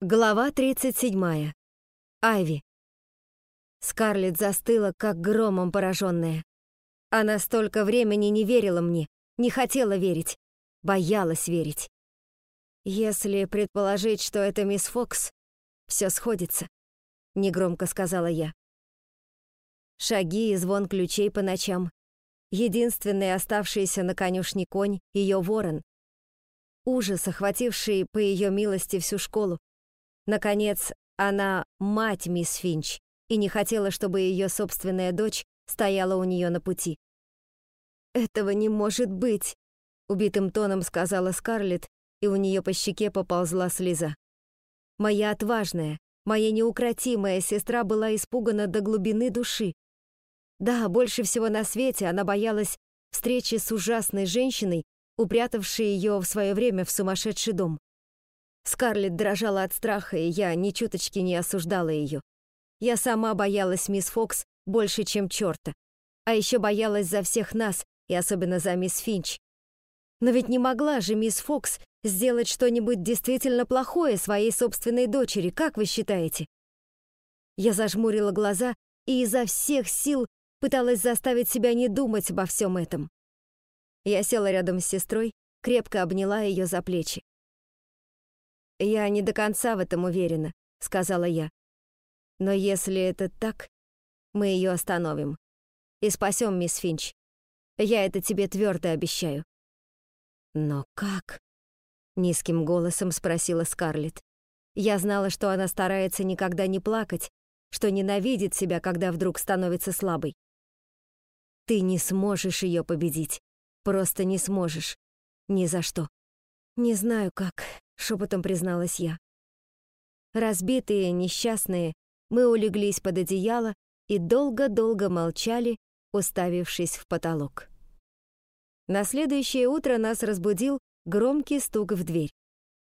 Глава 37. Айви. Скарлетт застыла, как громом пораженная. Она столько времени не верила мне, не хотела верить, боялась верить. Если предположить, что это мисс Фокс, все сходится, негромко сказала я. Шаги и звон ключей по ночам. Единственный оставшийся на конюшне конь — ее ворон. Ужас, охвативший по ее милости всю школу Наконец, она мать мисс Финч и не хотела, чтобы ее собственная дочь стояла у нее на пути. «Этого не может быть», — убитым тоном сказала Скарлетт, и у нее по щеке поползла слеза. Моя отважная, моя неукротимая сестра была испугана до глубины души. Да, больше всего на свете она боялась встречи с ужасной женщиной, упрятавшей ее в свое время в сумасшедший дом. Скарлетт дрожала от страха, и я ни чуточки не осуждала ее. Я сама боялась мисс Фокс больше, чем черта. А еще боялась за всех нас, и особенно за мисс Финч. Но ведь не могла же мисс Фокс сделать что-нибудь действительно плохое своей собственной дочери, как вы считаете? Я зажмурила глаза и изо всех сил пыталась заставить себя не думать обо всем этом. Я села рядом с сестрой, крепко обняла ее за плечи. «Я не до конца в этом уверена», — сказала я. «Но если это так, мы ее остановим. И спасем мисс Финч. Я это тебе твердо обещаю». «Но как?» — низким голосом спросила Скарлетт. Я знала, что она старается никогда не плакать, что ненавидит себя, когда вдруг становится слабой. Ты не сможешь ее победить. Просто не сможешь. Ни за что. Не знаю как, шепотом призналась я. Разбитые, несчастные, мы улеглись под одеяло и долго-долго молчали, уставившись в потолок. На следующее утро нас разбудил громкий стук в дверь.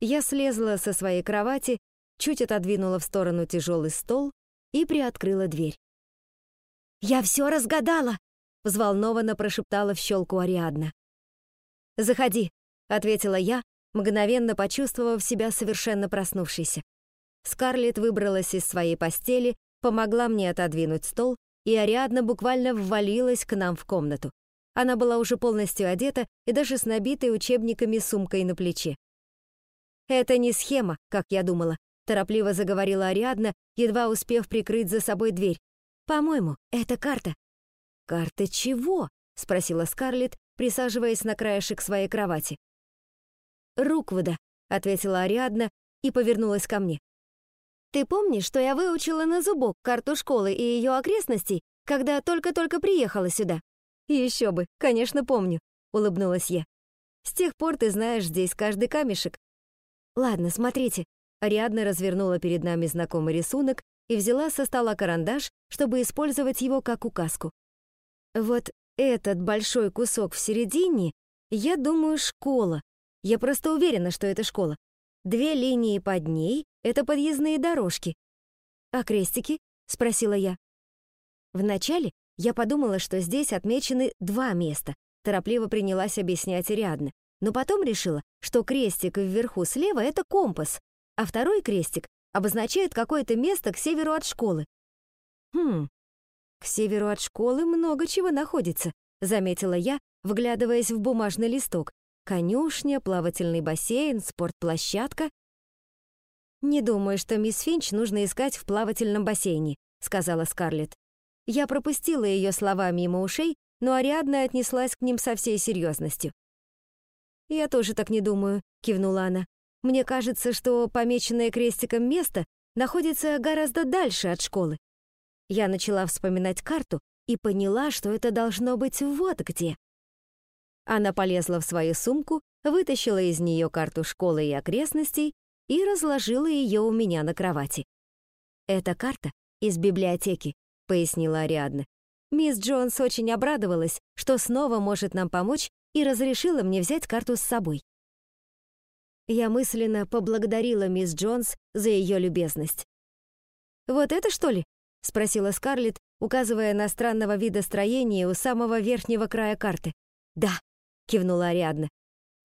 Я слезла со своей кровати, чуть отодвинула в сторону тяжелый стол и приоткрыла дверь. «Я все разгадала!» — взволнованно прошептала в щелку Ариадна. «Заходи», — ответила я, мгновенно почувствовав себя совершенно проснувшейся. Скарлетт выбралась из своей постели, помогла мне отодвинуть стол, и Ариадна буквально ввалилась к нам в комнату. Она была уже полностью одета и даже с набитой учебниками сумкой на плече. «Это не схема, как я думала», — торопливо заговорила Ариадна, едва успев прикрыть за собой дверь. «По-моему, это карта». «Карта чего?» — спросила Скарлетт, присаживаясь на краешек своей кровати. «Руквуда», — ответила Ариадна и повернулась ко мне. «Ты помнишь, что я выучила на зубок карту школы и ее окрестностей, когда только-только приехала сюда?» «Еще бы, конечно, помню», — улыбнулась я. «С тех пор ты знаешь здесь каждый камешек». «Ладно, смотрите». Ариадна развернула перед нами знакомый рисунок и взяла со стола карандаш, чтобы использовать его как указку. «Вот этот большой кусок в середине, я думаю, школа, я просто уверена, что это школа. Две линии под ней — это подъездные дорожки. «А крестики?» — спросила я. Вначале я подумала, что здесь отмечены два места, торопливо принялась объяснять Ариадна. Но потом решила, что крестик вверху слева — это компас, а второй крестик обозначает какое-то место к северу от школы. «Хм, к северу от школы много чего находится», — заметила я, вглядываясь в бумажный листок, Конюшня, плавательный бассейн, спортплощадка. «Не думаю, что мисс Финч нужно искать в плавательном бассейне», — сказала Скарлетт. Я пропустила ее слова мимо ушей, но Ариадна отнеслась к ним со всей серьезностью. «Я тоже так не думаю», — кивнула она. «Мне кажется, что помеченное крестиком место находится гораздо дальше от школы». Я начала вспоминать карту и поняла, что это должно быть вот где. Она полезла в свою сумку, вытащила из нее карту школы и окрестностей и разложила ее у меня на кровати. «Это карта из библиотеки», — пояснила Ариадна. «Мисс Джонс очень обрадовалась, что снова может нам помочь и разрешила мне взять карту с собой». Я мысленно поблагодарила мисс Джонс за ее любезность. «Вот это что ли?» — спросила Скарлетт, указывая на странного вида строения у самого верхнего края карты. «Да», — кивнула Ариадна.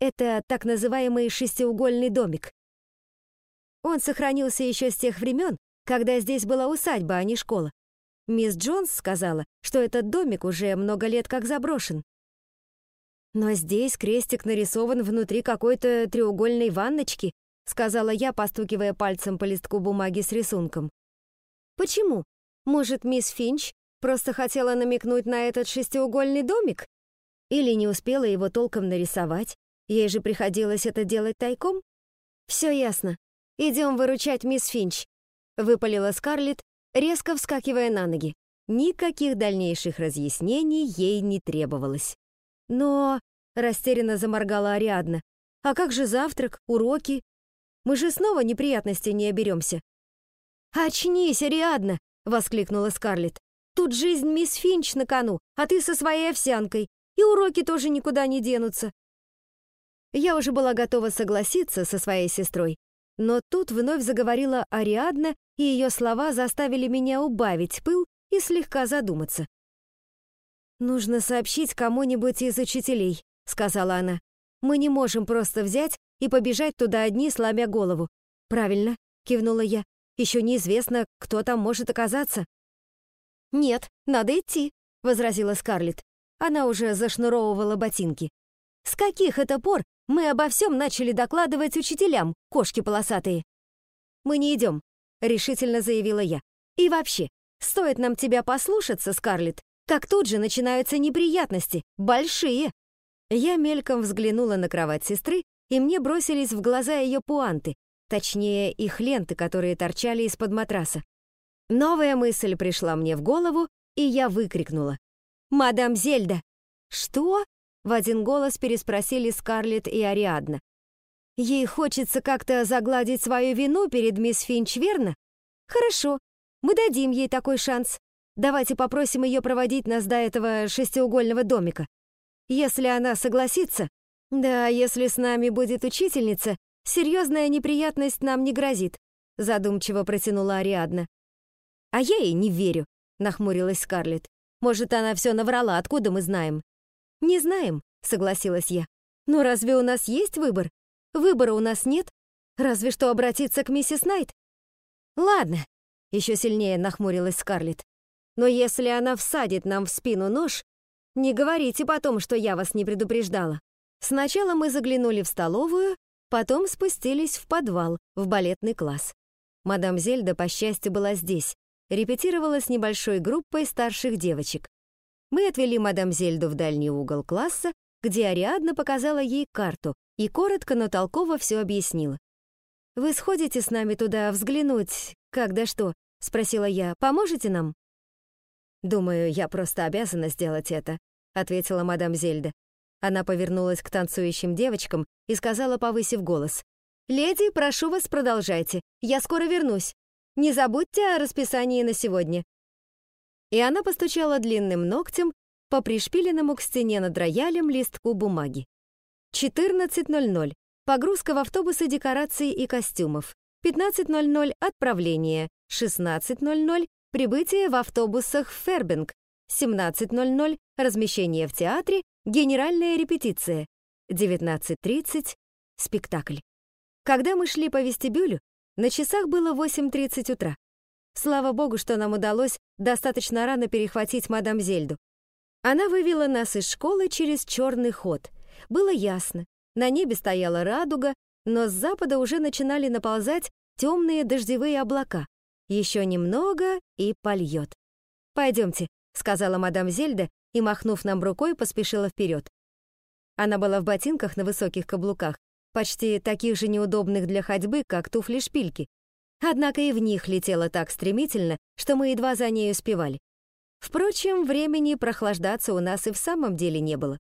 «Это так называемый шестиугольный домик». Он сохранился еще с тех времен, когда здесь была усадьба, а не школа. Мисс Джонс сказала, что этот домик уже много лет как заброшен. Но здесь крестик нарисован внутри какой-то треугольной ванночки, сказала я, постукивая пальцем по листку бумаги с рисунком. Почему? Может, мисс Финч просто хотела намекнуть на этот шестиугольный домик? Или не успела его толком нарисовать? Ей же приходилось это делать тайком? Все ясно. Идем выручать мисс Финч, выпалила Скарлетт, резко вскакивая на ноги. Никаких дальнейших разъяснений ей не требовалось. Но растерянно заморгала Ариадна. А как же завтрак, уроки? Мы же снова неприятностей не оберемся. «Очнись, Ариадна!» — воскликнула Скарлетт. «Тут жизнь мисс Финч на кону, а ты со своей овсянкой, и уроки тоже никуда не денутся». Я уже была готова согласиться со своей сестрой, но тут вновь заговорила Ариадна, и ее слова заставили меня убавить пыл и слегка задуматься. «Нужно сообщить кому-нибудь из учителей», — сказала она. «Мы не можем просто взять и побежать туда одни, сломя голову». «Правильно», — кивнула я. Еще неизвестно, кто там может оказаться». «Нет, надо идти», — возразила Скарлетт. Она уже зашнуровывала ботинки. «С каких это пор мы обо всем начали докладывать учителям, кошки полосатые?» «Мы не идем», — решительно заявила я. «И вообще, стоит нам тебя послушаться, Скарлетт, как тут же начинаются неприятности, большие». Я мельком взглянула на кровать сестры, и мне бросились в глаза ее пуанты, Точнее, их ленты, которые торчали из-под матраса. Новая мысль пришла мне в голову, и я выкрикнула. «Мадам Зельда!» «Что?» — в один голос переспросили Скарлетт и Ариадна. «Ей хочется как-то загладить свою вину перед мисс Финч, верно? Хорошо, мы дадим ей такой шанс. Давайте попросим ее проводить нас до этого шестиугольного домика. Если она согласится, да, если с нами будет учительница, серьезная неприятность нам не грозит», задумчиво протянула Ариадна. «А я ей не верю», нахмурилась Скарлетт. «Может, она все наврала, откуда мы знаем?» «Не знаем», согласилась я. «Но разве у нас есть выбор? Выбора у нас нет. Разве что обратиться к миссис Найт». «Ладно», еще сильнее нахмурилась Скарлетт. «Но если она всадит нам в спину нож, не говорите потом, что я вас не предупреждала». Сначала мы заглянули в столовую, Потом спустились в подвал, в балетный класс. Мадам Зельда, по счастью, была здесь, репетировала с небольшой группой старших девочек. Мы отвели мадам Зельду в дальний угол класса, где Ариадна показала ей карту и коротко, но толково все объяснила. «Вы сходите с нами туда взглянуть, как да что?» — спросила я. «Поможете нам?» «Думаю, я просто обязана сделать это», — ответила мадам Зельда. Она повернулась к танцующим девочкам и сказала, повысив голос. «Леди, прошу вас, продолжайте. Я скоро вернусь. Не забудьте о расписании на сегодня». И она постучала длинным ногтем по пришпиленному к стене над роялем листку бумаги. 14.00. Погрузка в автобусы декораций и костюмов. 15.00. Отправление. 16.00. Прибытие в автобусах в Фербинг. 17.00. Размещение в театре Генеральная репетиция. 19.30. Спектакль. Когда мы шли по вестибюлю, на часах было 8.30 утра. Слава богу, что нам удалось достаточно рано перехватить мадам Зельду. Она вывела нас из школы через черный ход. Было ясно. На небе стояла радуга, но с запада уже начинали наползать темные дождевые облака. Еще немного и польет. «Пойдемте», — сказала мадам Зельда и, махнув нам рукой, поспешила вперед. Она была в ботинках на высоких каблуках, почти таких же неудобных для ходьбы, как туфли-шпильки. Однако и в них летела так стремительно, что мы едва за ней успевали. Впрочем, времени прохлаждаться у нас и в самом деле не было.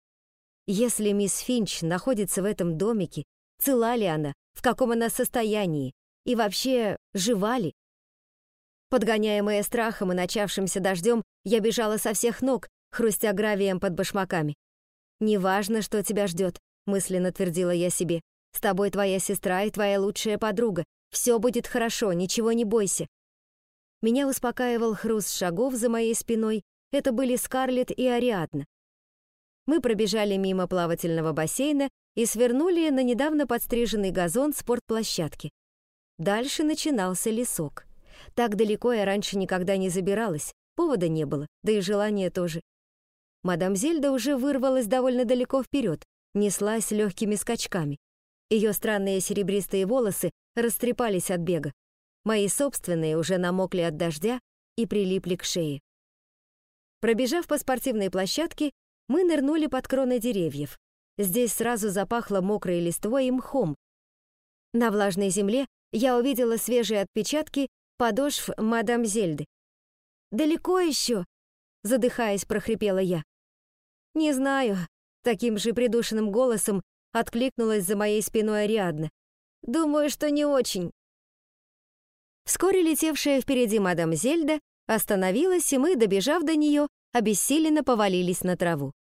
Если мисс Финч находится в этом домике, цела ли она, в каком она состоянии, и вообще, жива ли? Подгоняемая страхом и начавшимся дождем, я бежала со всех ног, хрустя гравием под башмаками. «Неважно, что тебя ждет», — мысленно твердила я себе. «С тобой твоя сестра и твоя лучшая подруга. Все будет хорошо, ничего не бойся». Меня успокаивал хруст шагов за моей спиной. Это были Скарлетт и Ариадна. Мы пробежали мимо плавательного бассейна и свернули на недавно подстриженный газон спортплощадки. Дальше начинался лесок. Так далеко я раньше никогда не забиралась, повода не было, да и желания тоже. Мадам Зельда уже вырвалась довольно далеко вперед, неслась легкими скачками. Ее странные серебристые волосы растрепались от бега. Мои собственные уже намокли от дождя и прилипли к шее. Пробежав по спортивной площадке, мы нырнули под кроны деревьев. Здесь сразу запахло мокрой листвой и мхом. На влажной земле я увидела свежие отпечатки подошв мадам Зельды. «Далеко еще?» — задыхаясь, прохрипела я. «Не знаю», — таким же придушенным голосом откликнулась за моей спиной Ариадна. «Думаю, что не очень». Вскоре летевшая впереди мадам Зельда остановилась, и мы, добежав до нее, обессиленно повалились на траву.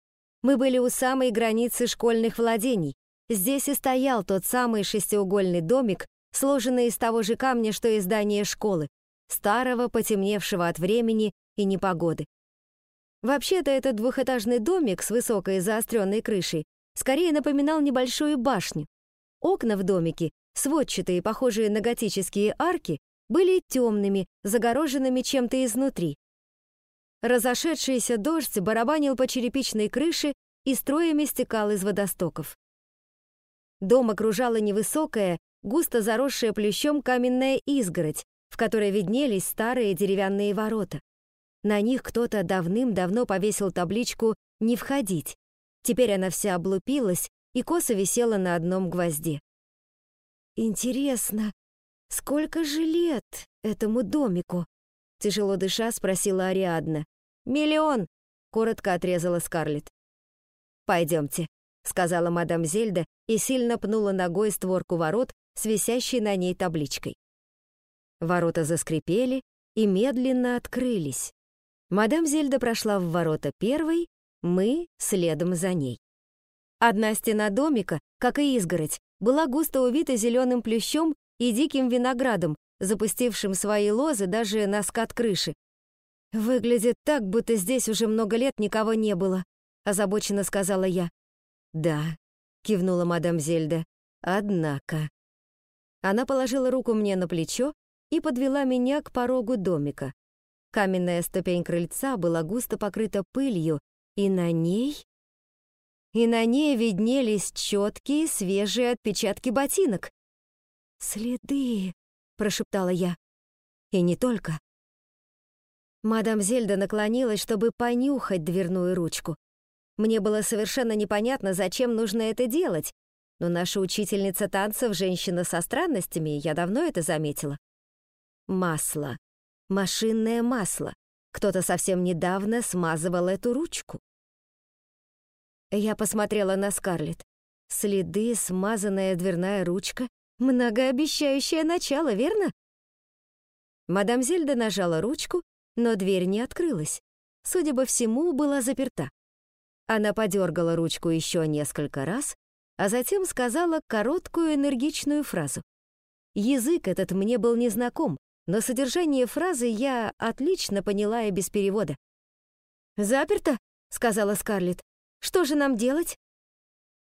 Мы были у самой границы школьных владений. Здесь и стоял тот самый шестиугольный домик, сложенный из того же камня, что и здание школы, старого, потемневшего от времени и непогоды. Вообще-то этот двухэтажный домик с высокой заостренной крышей скорее напоминал небольшую башню. Окна в домике, сводчатые, похожие на готические арки, были темными, загороженными чем-то изнутри. Разошедшийся дождь барабанил по черепичной крыше и строями стекал из водостоков. Дом окружала невысокая, густо заросшая плющом каменная изгородь, в которой виднелись старые деревянные ворота. На них кто-то давным-давно повесил табличку «Не входить». Теперь она вся облупилась и косо висела на одном гвозде. «Интересно, сколько же лет этому домику?» Тяжело дыша спросила Ариадна. «Миллион!» — коротко отрезала Скарлетт. «Пойдемте», — сказала мадам Зельда и сильно пнула ногой створку ворот с висящей на ней табличкой. Ворота заскрипели и медленно открылись. Мадам Зельда прошла в ворота первой, мы следом за ней. Одна стена домика, как и изгородь, была густо увита зеленым плющом и диким виноградом, запустившим свои лозы даже на скат крыши. «Выглядит так, будто здесь уже много лет никого не было», — озабоченно сказала я. «Да», — кивнула мадам Зельда, — «однако». Она положила руку мне на плечо и подвела меня к порогу домика. Каменная ступень крыльца была густо покрыта пылью, и на ней... И на ней виднелись четкие свежие отпечатки ботинок. «Следы», — прошептала я. «И не только». Мадам Зельда наклонилась, чтобы понюхать дверную ручку. Мне было совершенно непонятно, зачем нужно это делать, но наша учительница танцев — женщина со странностями, я давно это заметила. Масло. Машинное масло. Кто-то совсем недавно смазывал эту ручку. Я посмотрела на Скарлетт. Следы, смазанная дверная ручка. Многообещающее начало, верно? Мадам Зельда нажала ручку, но дверь не открылась. Судя по всему, была заперта. Она подергала ручку еще несколько раз, а затем сказала короткую энергичную фразу. Язык этот мне был незнаком, но содержание фразы я отлично поняла и без перевода. «Заперто?» — сказала Скарлетт. «Что же нам делать?»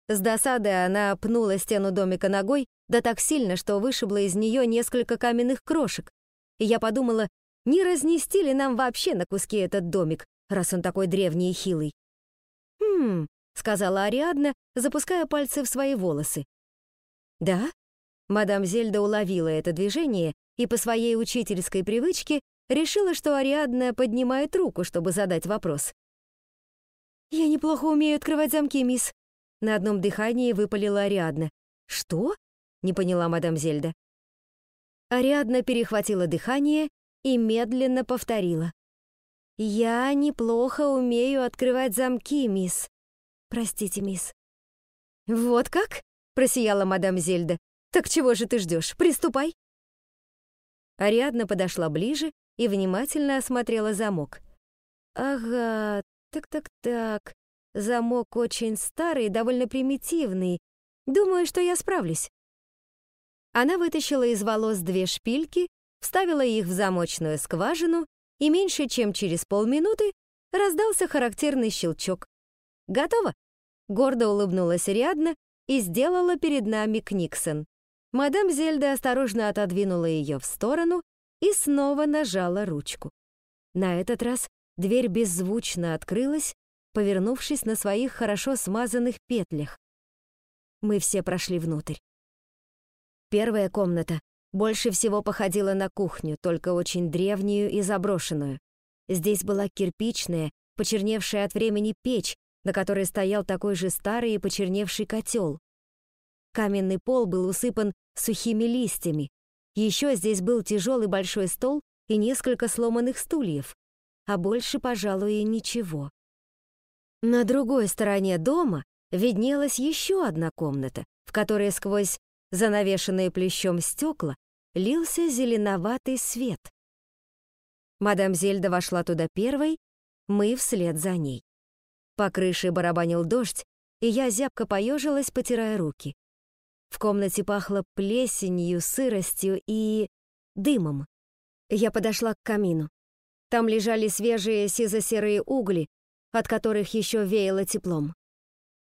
С досадой она пнула стену домика ногой, да так сильно, что вышибла из нее несколько каменных крошек. И я подумала, не разнести ли нам вообще на куски этот домик, раз он такой древний и хилый. «Хм», — сказала Ариадна, запуская пальцы в свои волосы. «Да?» Мадам Зельда уловила это движение и по своей учительской привычке решила, что Ариадна поднимает руку, чтобы задать вопрос. «Я неплохо умею открывать замки, мисс», — на одном дыхании выпалила Ариадна. «Что?» — не поняла мадам Зельда. Ариадна перехватила дыхание и медленно повторила. «Я неплохо умею открывать замки, мисс. Простите, мисс». «Вот как?» — просияла мадам Зельда. «Так чего же ты ждешь? Приступай!» Ариадна подошла ближе и внимательно осмотрела замок. «Ага, так-так-так. Замок очень старый, довольно примитивный. Думаю, что я справлюсь». Она вытащила из волос две шпильки, вставила их в замочную скважину и меньше чем через полминуты раздался характерный щелчок. «Готово!» — гордо улыбнулась Ариадна и сделала перед нами Книксон. Мадам Зельда осторожно отодвинула ее в сторону и снова нажала ручку. На этот раз дверь беззвучно открылась, повернувшись на своих хорошо смазанных петлях. Мы все прошли внутрь. Первая комната больше всего походила на кухню, только очень древнюю и заброшенную. Здесь была кирпичная, почерневшая от времени печь, на которой стоял такой же старый и почерневший котел. Каменный пол был усыпан сухими листьями. Еще здесь был тяжелый большой стол и несколько сломанных стульев, а больше, пожалуй, и ничего. На другой стороне дома виднелась еще одна комната, в которой сквозь занавешенные плещом стекла лился зеленоватый свет. Мадам Зельда вошла туда первой, мы вслед за ней. По крыше барабанил дождь, и я зябко поежилась, потирая руки. В комнате пахло плесенью, сыростью и... дымом. Я подошла к камину. Там лежали свежие сизо-серые угли, от которых еще веяло теплом.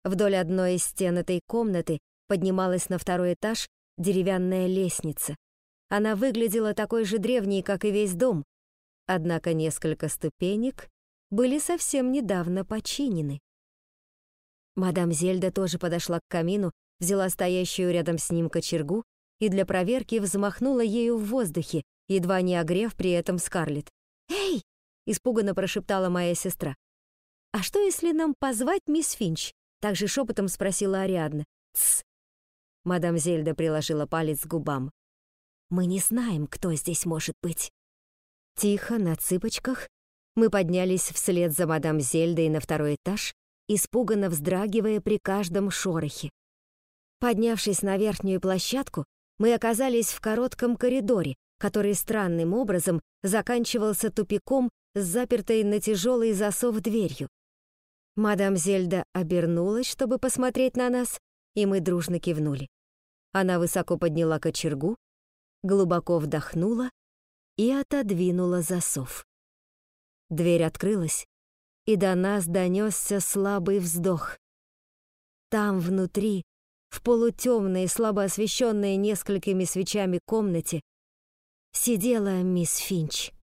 Вдоль одной из стен этой комнаты поднималась на второй этаж деревянная лестница. Она выглядела такой же древней, как и весь дом, однако несколько ступенек были совсем недавно починены. Мадам Зельда тоже подошла к камину, взяла стоящую рядом с ним кочергу и для проверки взмахнула ею в воздухе, едва не огрев при этом Скарлетт. «Эй!» — испуганно прошептала моя сестра. «А что, если нам позвать мисс Финч?» — также шепотом спросила Ариадна. «Тсс!» Мадам Зельда приложила палец к губам. «Мы не знаем, кто здесь может быть». Тихо, на цыпочках, мы поднялись вслед за мадам Зельдой на второй этаж, испуганно вздрагивая при каждом шорохе. Поднявшись на верхнюю площадку, мы оказались в коротком коридоре, который странным образом заканчивался тупиком с запертой на тяжелый засов дверью. Мадам Зельда обернулась, чтобы посмотреть на нас, и мы дружно кивнули. Она высоко подняла кочергу, глубоко вдохнула и отодвинула засов. Дверь открылась, и до нас донесся слабый вздох. Там внутри в полутемной, слабо освещенной несколькими свечами комнате сидела мисс Финч.